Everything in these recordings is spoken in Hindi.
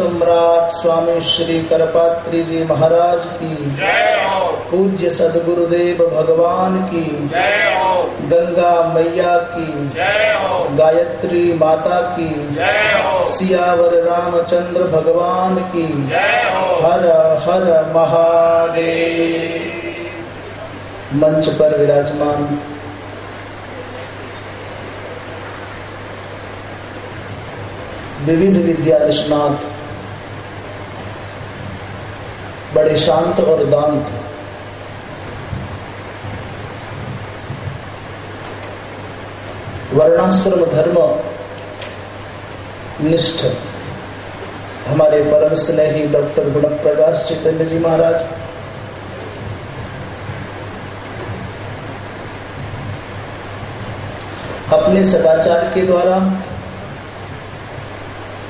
सम्राट स्वामी श्री करपात्री जी महाराज की। पूज्य सदगुरुदेव भगवान की। गंगा मैया की। गायत्री माता की। सियावर रामचंद्र भगवान की। हर हर महादेव। मंच पर विराजमान। विविध विद्या निष्णात। बड़े शांत और दांत वर्णाश्रम धर्म निष्ठ हमारे परम स्नेही डॉक्टर गुण प्रकाश चैतन्य जी महाराज। अपने सदाचार के द्वारा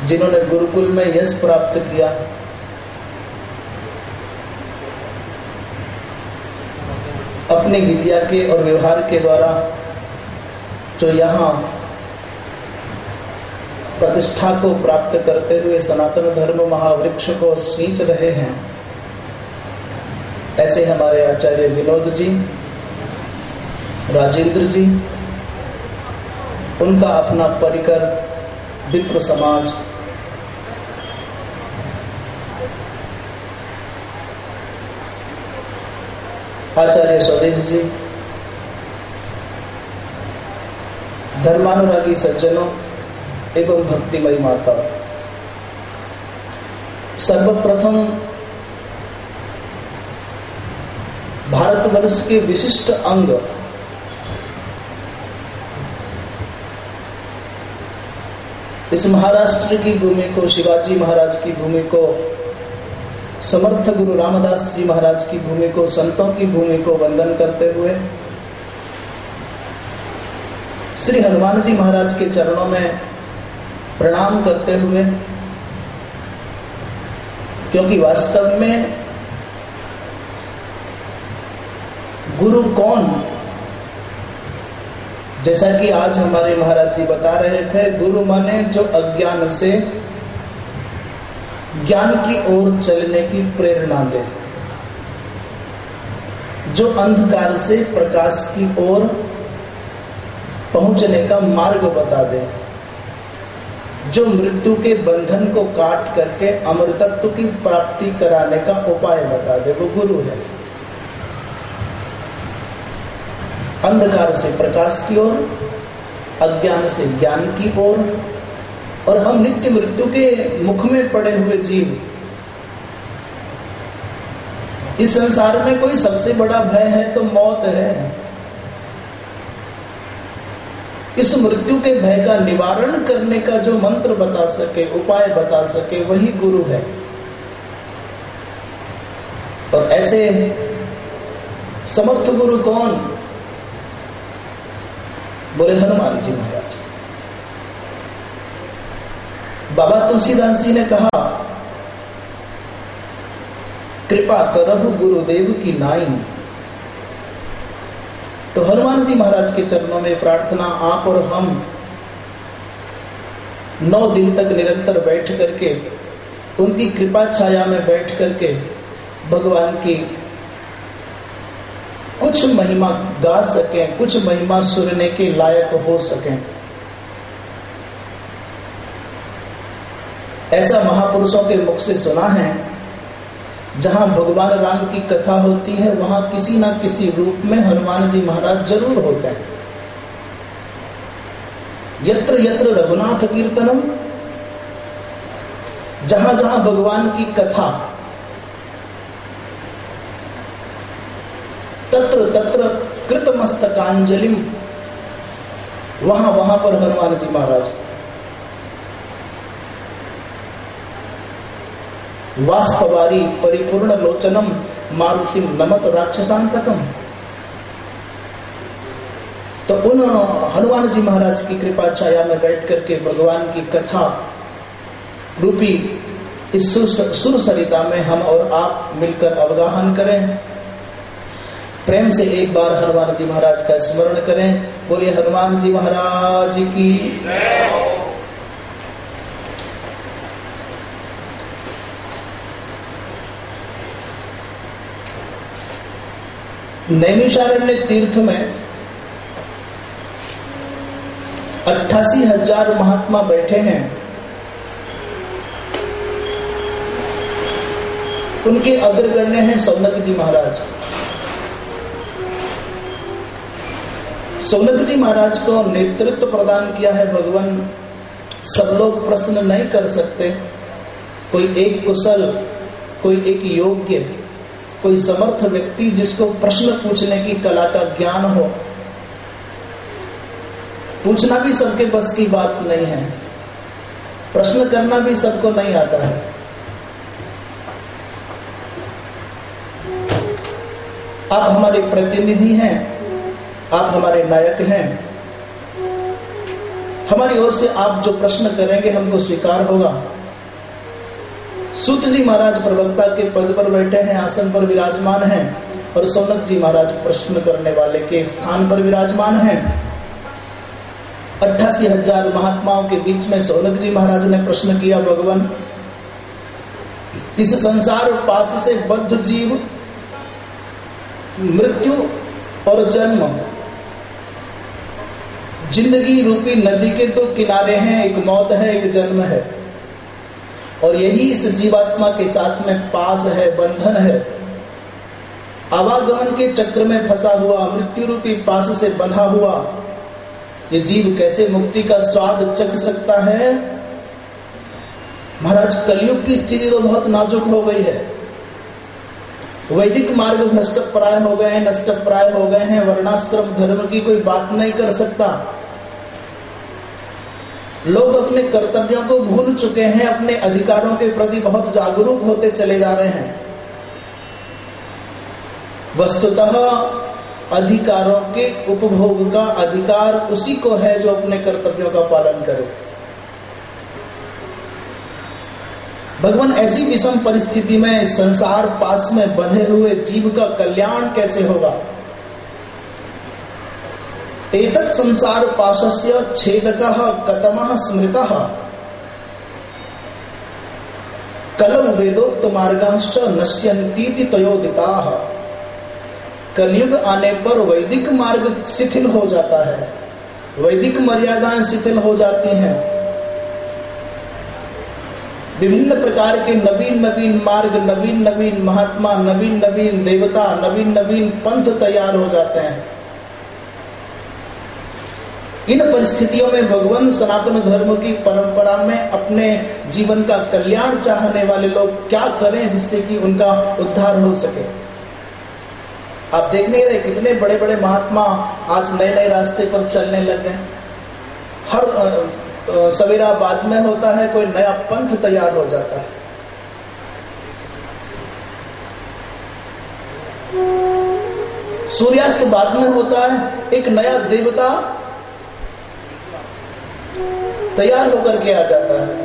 जिन्होंने गुरुकुल में यश प्राप्त किया अपने विद्या के और व्यवहार के द्वारा जो यहाँ प्रतिष्ठा को प्राप्त करते हुए सनातन धर्म महावृक्ष को सींच रहे हैं, ऐसे हमारे आचार्य विनोद जी, राजेंद्र जी, उनका अपना परिकर विप्र समाज आचार्य स्वदेश जी, धर्मानुरागी सज्जनों, एवं भक्तिमयी माता सर्वप्रथम भारतवर्ष के विशिष्ट अंग इस महाराष्ट्र की भूमि को, शिवाजी महाराज की भूमि को समर्थ गुरु रामदास जी महाराज की भूमि को, संतों की भूमि को वंदन करते हुए, श्री हनुमान जी महाराज के चरणों में प्रणाम करते हुए, क्योंकि वास्तव में गुरु कौन? जैसा कि आज हमारे महाराज जी बता रहे थे, गुरु माने जो अज्ञान से ज्ञान की ओर चलने की प्रेरणा दे। जो अंधकार से प्रकाश की ओर पहुँचने का मार्ग बता दे। जो मृत्यु के बंधन को काट करके अमृतत्व की प्राप्ति कराने का उपाय बता दे, वो गुरु है। अंधकार से प्रकाश की ओर, अज्ञान से ज्ञान की ओर और हम नित्य मृत्यु के मुख में पड़े हुए जीव। इस संसार में कोई सबसे बड़ा भय है तो मौत है। इस मृत्यु के भय का निवारण करने का जो मंत्र बता सके, उपाय बता सके, वही गुरु है। और ऐसे समर्थ गुरु कौन? बोले हनुमान जी महाराज। बाबा तुलसीदास जी ने कहा, कृपा करहु गुरुदेव की नाई तो हनुमान जी महाराज के चरणों में प्रार्थना, आप और हम नौ दिन तक निरंतर बैठ करके, उनकी कृपा छाया में बैठ करके भगवान की कुछ महिमा गा सकें, कुछ महिमा सुनने के लायक हो सकें। ऐसा महापुरुषों के मुख से सुना है, जहाँ भगवान राम की कथा होती है, वहाँ किसी ना किसी रूप में हनुमान जी महाराज ज़रूर होते हैं। यत्र यत्र रघुनाथ कीर्तनम, जहाँ जहाँ भगवान की कथा, तत्र तत्र कृतमस्तकांजलिम, वहाँ वहाँ पर हनुमान जी महाराज। वास्तवारी परिपूर्ण लोचनम मारुति नमत राक्षसांतकम। तो उन हनुमान जी महाराज की कृपा छाया में बैठ करके भगवान की कथा रूपी इस सुर सरिता में हम और आप मिलकर अवगाहन करें। प्रेम से एक बार हनुमान जी महाराज का स्मरण करें। बोलिए हनुमान जी महाराज की नैमिषारण्य तीर्थ में अट्ठासी हज़ार महात्मा बैठे हैं। उनके अग्रगण्य हैं सौनक जी महाराज। सौनक जी महाराज को नेतृत्व प्रदान किया है भगवान। सब लोग प्रश्न नहीं कर सकते। कोई एक कुशल, कोई एक योग्य कोई समर्थ व्यक्ति जिसको प्रश्न पूछने की कला का ज्ञान हो। पूछना भी सबके बस की बात नहीं है। प्रश्न करना भी सबको नहीं आता है। आप हमारे प्रतिनिधि हैं, आप हमारे नायक हैं। हमारी ओर से आप जो प्रश्न करेंगे, हमको स्वीकार होगा। सुत जी महाराज प्रवक्ता के पद पर बैठे हैं, आसन पर विराजमान हैं और सोनक जी महाराज प्रश्न करने वाले के स्थान पर विराजमान हैं। अट्ठासी हज़ार महात्माओं के बीच में सोनक जी महाराज ने प्रश्न किया, भगवान, इस संसार पास से बद्ध जीव, मृत्यु और जन्म, ज़िंदगी रूपी नदी के दो किनारे हैं, एक मौत है, एक जन्म है। और यही इस जीवात्मा के साथ में पास है, बंधन है। आवागमन के चक्र में फंसा हुआ मृत्यु रूपी पास से बंधा हुआ, ये जीव कैसे मुक्ति का स्वाद चख सकता है? महाराज, कलयुग की स्थिति तो बहुत नाजुक हो गई है। वैदिक मार्ग भ्रष्ट प्राय हो गए हैं नष्ट प्राय हो गए हैं, वर्णाश्रम धर्म की कोई बात नहीं कर सकता। लोग अपने कर्तव्यों को भूल चुके हैं, अपने अधिकारों के प्रति बहुत जागरूक होते चले जा रहे हैं। वस्तुतः अधिकारों के उपभोग का अधिकार उसी को है जो अपने कर्तव्यों का पालन करे। भगवान, ऐसी विषम परिस्थिति में संसार पास में बंधे हुए जीव का कल्याण कैसे होगा? एतत् संसार पाशस्य छेदक, कतम, स्मृत। कलम वेदोक्त मार्गाश्च नश्यंती तयोदिता। कलयुग आने पर वैदिक मार्ग शिथिल हो जाता है। वैदिक मर्यादाएँ शिथिल हो जाती हैं। विभिन्न प्रकार के नवीन नवीन मार्ग, नवीन नवीन महात्मा, नवीन नवीन देवता, नवीन नवीन पंथ तैयार हो जाते हैं। इन परिस्थितियों में भगवान सनातन धर्म की परंपरा में अपने जीवन का कल्याण चाहने वाले लोग क्या करें जिससे कि उनका उद्धार हो सके? आप देख नहीं रहे कितने बड़े बड़े महात्मा आज नए नए रास्ते पर चलने लग गए। हर सवेरा बाद में होता है, कोई नया पंथ तैयार हो जाता है। सूर्यास्त बाद में होता है, एक नया देवता तैयार होकर के आ जाता है।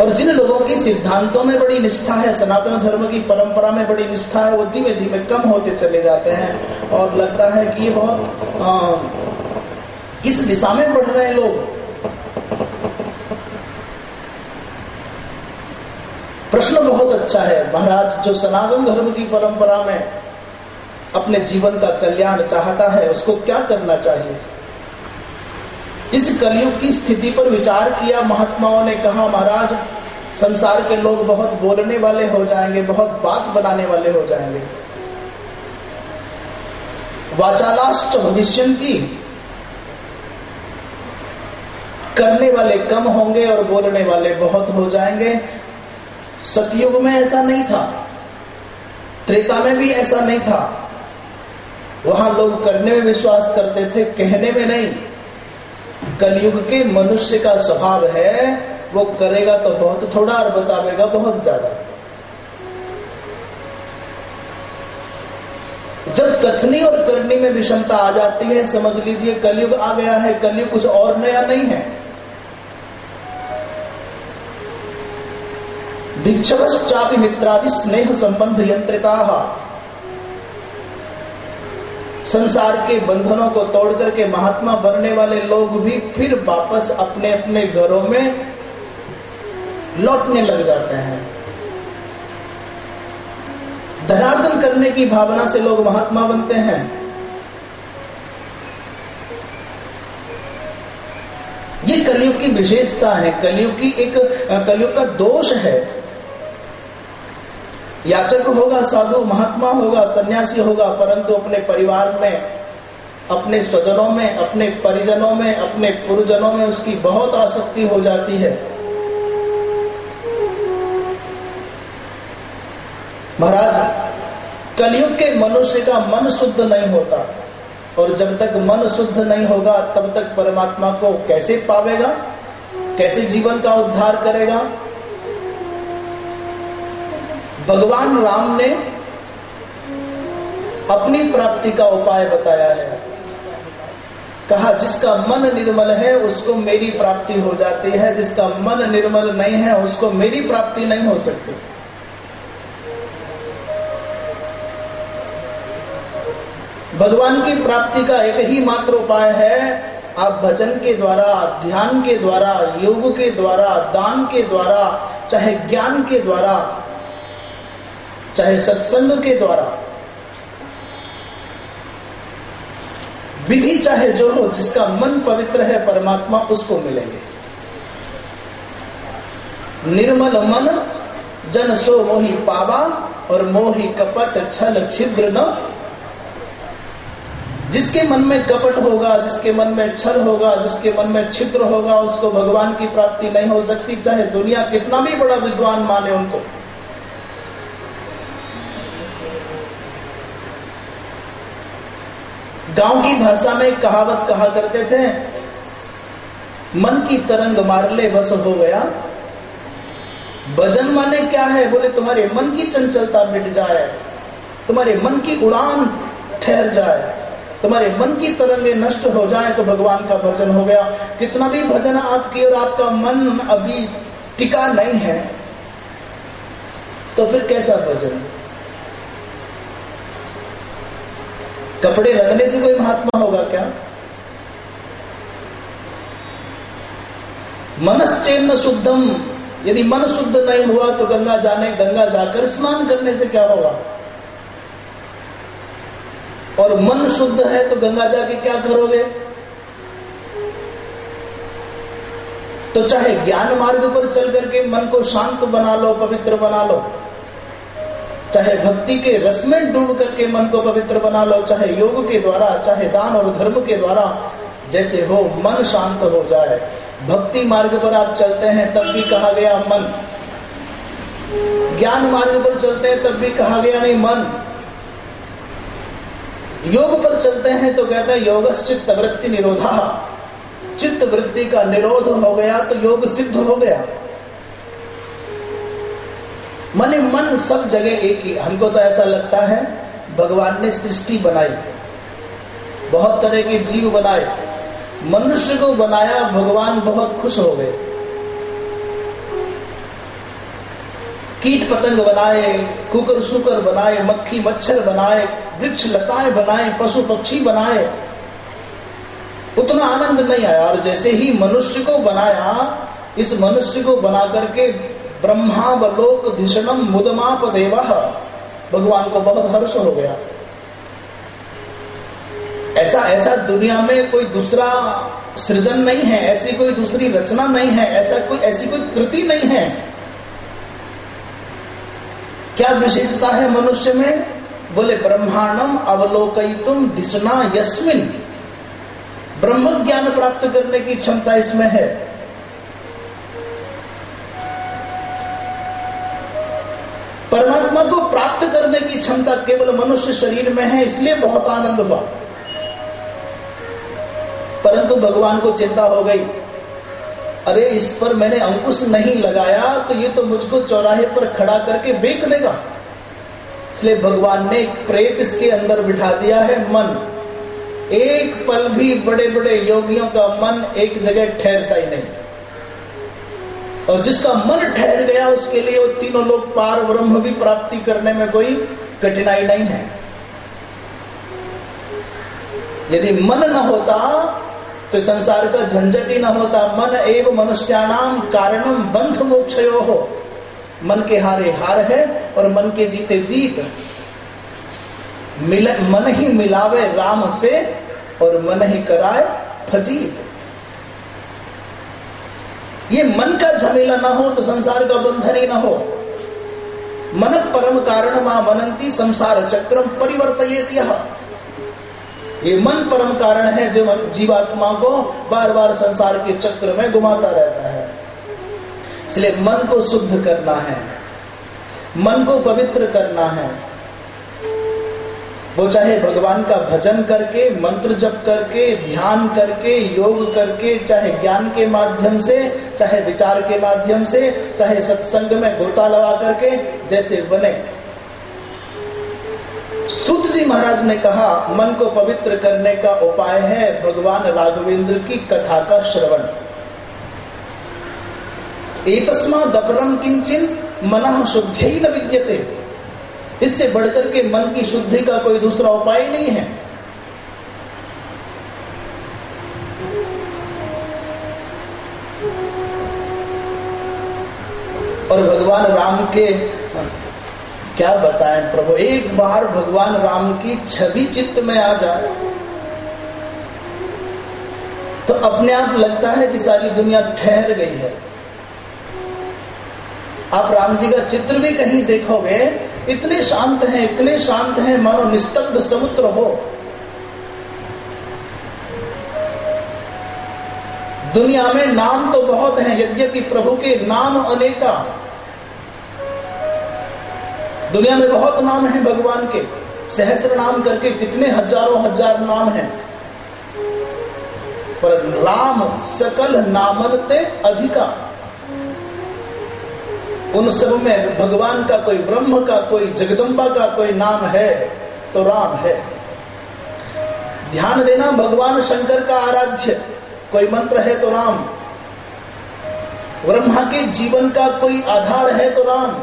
और जिन लोगों की सिद्धांतों में बड़ी निष्ठा है सनातन धर्म की परंपरा में बड़ी निष्ठा है वो धीमे धीमे कम होते चले जाते हैं और लगता है कि ये बहुत आ, किस दिशा में बढ़ रहे हैं लोग। प्रश्न बहुत अच्छा है महाराज जो सनातन धर्म की परंपरा में अपने जीवन का कल्याण चाहता है उसको क्या करना चाहिए? इस कलयुग की स्थिति पर विचार किया महात्माओं ने कहा, महाराज, संसार के लोग बहुत बोलने वाले हो जाएँगे, बहुत बात बनाने वाले हो जाएँगे। वाचालाश्च भविष्यंती करने वाले कम होंगे और बोलने वाले बहुत हो जाएँगे। सतयुग में ऐसा नहीं था। त्रेता में भी ऐसा नहीं था। वहाँ लोग करने में विश्वास करते थे, कहने में नहीं। कलयुग के मनुष्य का स्वभाव है, वो करेगा तो बहुत थोड़ा और बतावेगा बहुत ज़्यादा। जब कथनी और करनी में विषमता आ जाती है, समझ लीजिए कलयुग आ गया है, कलयुग कुछ और नया नहीं है। भिक्षवश्चापि मित्रादि स्नेह संबंध यंत्रिता। संसार के बंधनों को तोड़ करके महात्मा बनने वाले लोग भी फिर वापस अपने अपने घरों में लौटने लग जाते हैं। धनार्जन करने की भावना से लोग महात्मा बनते हैं। ये कलयुग की विशेषता है, कलयुग की एक, कलयुग का दोष है। याचक होगा, साधु, महात्मा होगा, सन्यासी होगा, परंतु अपने परिवार में, अपने स्वजनों में, अपने परिजनों में, अपने पुरजनों में उसकी बहुत आसक्ति हो जाती है। महाराज, कलयुग के मनुष्य का मन शुद्ध नहीं होता, और जब तक मन शुद्ध नहीं होगा, तब तक परमात्मा को कैसे पावेगा? कैसे जीवन का उद्धार करेगा? भगवान राम ने अपनी प्राप्ति का उपाय बताया है। कहा, जिसका मन निर्मल है, उसको मेरी प्राप्ति हो जाती है। जिसका मन निर्मल नहीं है, उसको मेरी प्राप्ति नहीं हो सकती। भगवान की प्राप्ति का एक ही मात्र उपाय है। आप भजन के द्वारा, ध्यान के द्वारा, योग के द्वारा, दान के द्वारा, चाहे ज्ञान के द्वारा चाहे सत्संग के द्वारा। विधि चाहे जो हो, जिसका मन पवित्र है, परमात्मा उसको मिलेंगे। निर्मल मन, जन सो मोही पावा, और मोही कपट छल छिद्र न। जिसके मन में कपट होगा, जिसके मन में छल होगा, जिसके मन में छिद्र होगा, उसको भगवान की प्राप्ति नहीं हो सकती, चाहे दुनिया कितना भी बड़ा विद्वान माने उनको। गाँव की भाषा में कहावत कहा करते थे, मन की तरंग मार ले बस हो गया। भजन माने क्या है? बोले, तुम्हारे मन की चंचलता मिट जाए, तुम्हारे मन की उड़ान ठहर जाए, तुम्हारे मन की तरंगे नष्ट हो जाए तो भगवान का भजन हो गया। कितना भी भजन आपकी और आपका मन अभी टिका नहीं है तो फिर कैसा भजन? कपड़े रंगने से कोई महात्मा होगा क्या? मनश्चेन्न शुद्धम। यदि मन शुद्ध नहीं हुआ तो गंगा जाने, गंगा जाकर स्नान करने से क्या होगा? और मन शुद्ध है तो गंगा जाके क्या करोगे? तो चाहे ज्ञान मार्ग पर चल करके मन को शांत बना लो, पवित्र बना लो चाहे भक्ति के रस में डूब करके मन को पवित्र बना लो, चाहे योग के द्वारा, चाहे दान और धर्म के द्वारा जैसे हो, मन शांत हो जाए। भक्ति मार्ग पर आप चलते हैं, तब भी कहा गया मन। ज्ञान मार्ग पर चलते हैं, तब भी कहा गया नहीं मन। योग पर चलते हैं तो कहते हैं योग चित्त वृत्ति निरोधा। चित्त वृत्ति का निरोध हो गया तो योग सिद्ध हो गया। मन मन सब जगह एक ही। हमको तो ऐसा लगता है, भगवान ने सृष्टि बनाई। बहुत तरह के जीव बनाए। मनुष्य को बनाया, भगवान बहुत खुश हो गए। कीट पतंग बनाए, कुकर सुकर बनाए, मक्खी मच्छर बनाए, वृक्ष लताएँ बनाए, पशु पक्षी बनाए। उतना आनंद नहीं आया। और जैसे ही मनुष्य को बनाया, इस मनुष्य को बना करके ब्रह्मावलोक धिषणम मुदमाप देव भगवान को बहुत हर्ष हो गया। ऐसा ऐसा दुनिया में कोई दूसरा सृजन नहीं है, ऐसी कोई दूसरी रचना नहीं है, ऐसा कोई, ऐसी कोई कृति नहीं है। क्या विशेषता है मनुष्य में? बोले ब्रह्मांडम अवलोकयितुम दिशना यस्मिन। ब्रह्म ज्ञान प्राप्त करने की क्षमता इसमें है। परमात्मा को प्राप्त करने की क्षमता केवल मनुष्य शरीर में है, इसलिए बहुत आनंद हुआ। परंतु भगवान को चिंता हो गई। अरे, इस पर मैंने अंकुश नहीं लगाया तो ये तो मुझको चौराहे पर खड़ा करके बेच देगा। इसलिए भगवान ने एक प्रेत इसके अंदर बिठा दिया है, मन। एक पल भी बड़े बड़े योगियों का मन एक जगह ठहरता ही नहीं। और जिसका मन ठहर गया उसके लिए वो तीनों लोग पार ब्रह्म भी प्राप्ति करने में कोई कठिनाई नहीं है। यदि मन न होता तो संसार का झंझट ही न होता। मन एवं मनुष्याणाम कारणम बंध मोक्ष हो मन के हारे हार है और मन के जीते जीत। मिल, मन ही मिलावे राम से और मन ही कराए फजीत। ये मन का झमेला ना हो तो संसार का बंधन ही ना हो। मन परम कारण माँ मनंती संसार चक्रम परिवर्तित ये। मन परम कारण है जो जीवात्मा को बार बार संसार के चक्र में घुमाता रहता है। इसलिए मन को शुद्ध करना है। मन को पवित्र करना है। वो चाहे भगवान का भजन करके, मंत्र जप करके, ध्यान करके, योग करके, चाहे ज्ञान के माध्यम से, चाहे विचार के माध्यम से, चाहे सत्संग में गोता लगा करके, जैसे बने। सुत जी महाराज ने कहा, मन को पवित्र करने का उपाय है भगवान राघवेंद्र की कथा का श्रवण। एक तस्मा दपरम किंचन, मन शुद्ध न विद्यते। इससे बढ़कर के मन की शुद्धि का कोई दूसरा उपाय नहीं है। और भगवान राम के, क्या बताएँ प्रभु, एक बार भगवान राम की छवि चित्त में आ जाए तो अपने आप लगता है कि सारी दुनिया ठहर गई है। आप राम जी का चित्र भी कहीं देखोगे इतने शांत हैं, इतने शांत हैं, मानो निस्तब्ध समुद्र हो। दुनिया में नाम तो बहुत हैं, यद्यपि प्रभु के नाम अनेका। दुनिया में बहुत नाम हैं भगवान के। सहस्र नाम करके कितने हज़ारों हज़ार नाम हैं। पर राम सकल नामनते अधिका। उन सब में भगवान का कोई ब्रह्म का कोई जगदम्बा का कोई नाम है तो राम है। ध्यान देना, भगवान शंकर का आराध्य, कोई मंत्र है तो राम। ब्रह्मा के जीवन का कोई आधार है तो राम।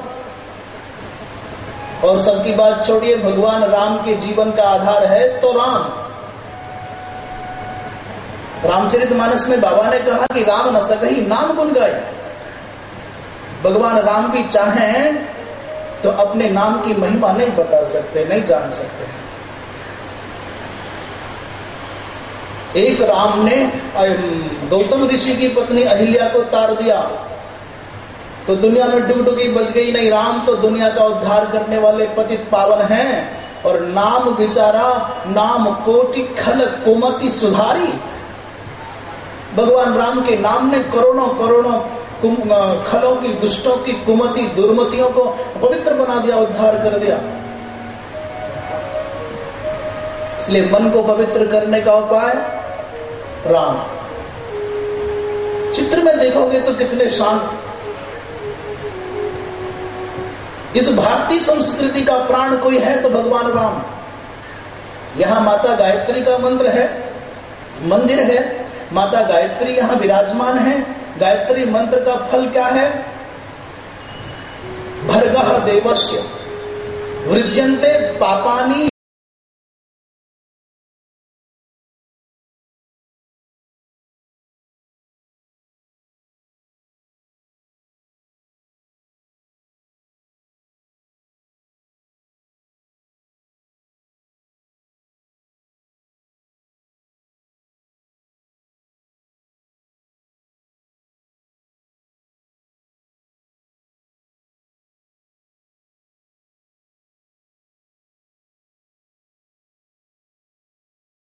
और सबकी बात छोड़िए, भगवान राम के जीवन का आधार है तो राम। रामचरित मानस में बाबा ने कहा कि राम न सही नाम गुन गाय भगवान राम भी चाहें तो अपने नाम की महिमा नहीं बता सकते, नहीं जान सकते। एक राम ने गौतम ऋषि की पत्नी अहिल्या को तार दिया। तो दुनिया में डुगडुगी बच गई नहीं, राम तो दुनिया का उद्धार करने वाले पतित पावन हैं, और नाम बिचारा नाम कोटि खल कुमति सुधारी। भगवान राम के नाम ने करोड़ों करोड़ों खलों की दुष्टों की, कुमति, दुर्मतियों को पवित्र बना दिया, उद्धार कर दिया। इसलिए मन को पवित्र करने का उपाय, राम। चित्र में देखोगे तो कितने शांत। इस भारतीय संस्कृति का प्राण कोई है तो भगवान राम। यहाँ माता गायत्री का मंत्र है, मंदिर है। माता गायत्री यहाँ विराजमान है। गायत्री मंत्र का फल क्या है? भर्ग देवस्य। वृजंते पापानी